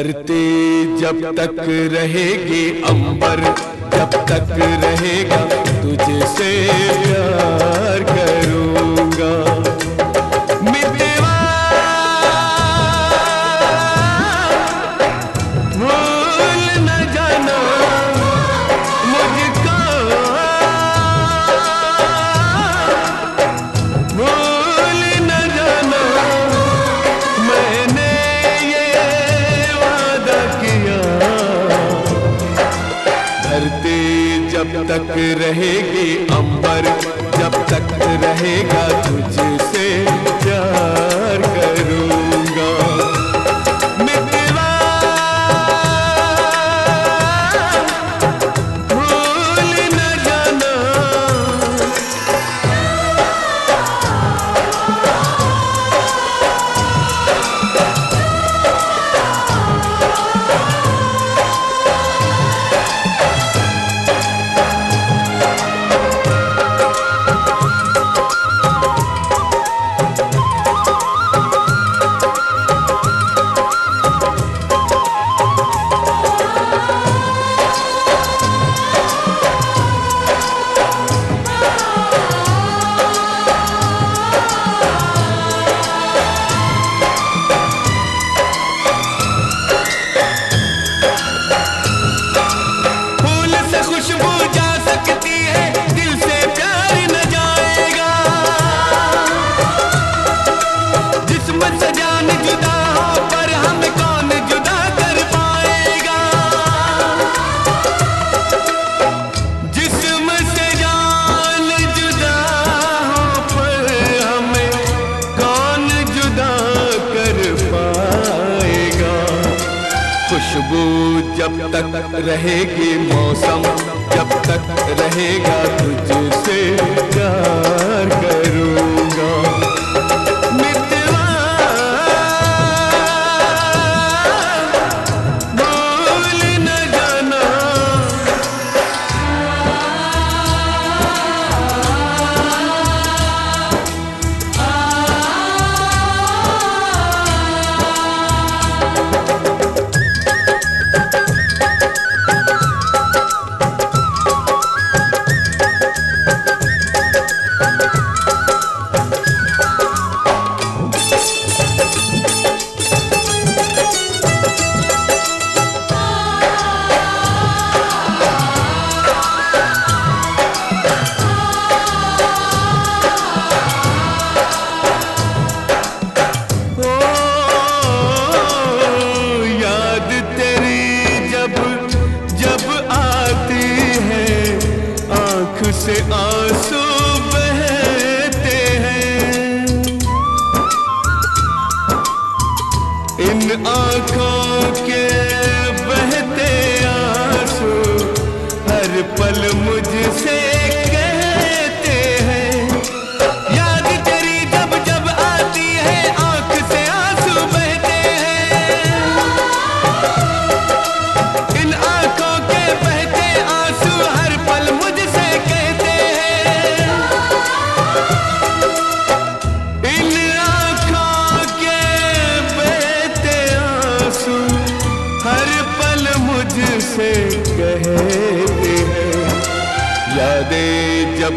धरते जब तक रहेगी अंबर जब तक रहेगा तुझसे प्यार करूँगा। तक रहेगी अंबर। जब तक रहेगा तुझसे प्यार। खुशबू जब तक रहेगी मौसम जब तक रहेगा तुझसे प्यार करूँगा।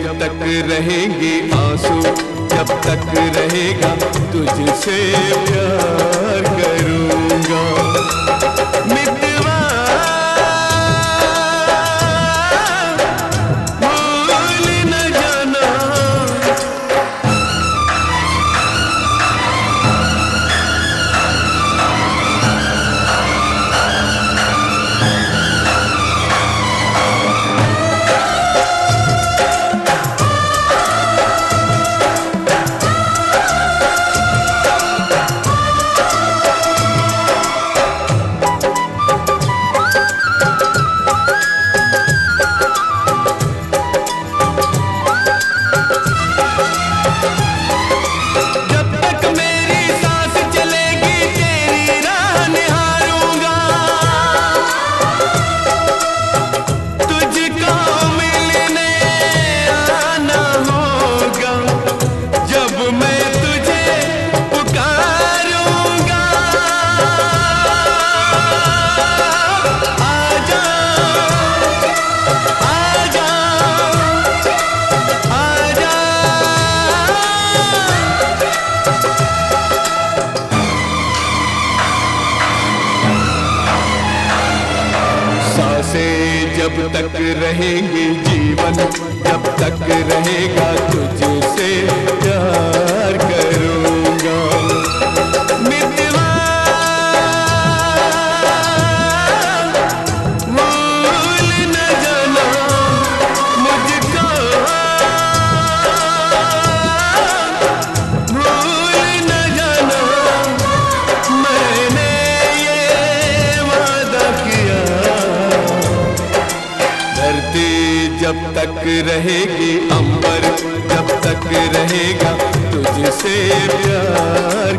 जब तक रहेंगे आँसू जब तक रहेगा तुझसे प्यार करूँगा। जब तक रहेंगे जीवन जब तक रहेगा तुझसे प्यार करूँगा रहेगी अंबर जब तक रहेगा तुझसे प्यार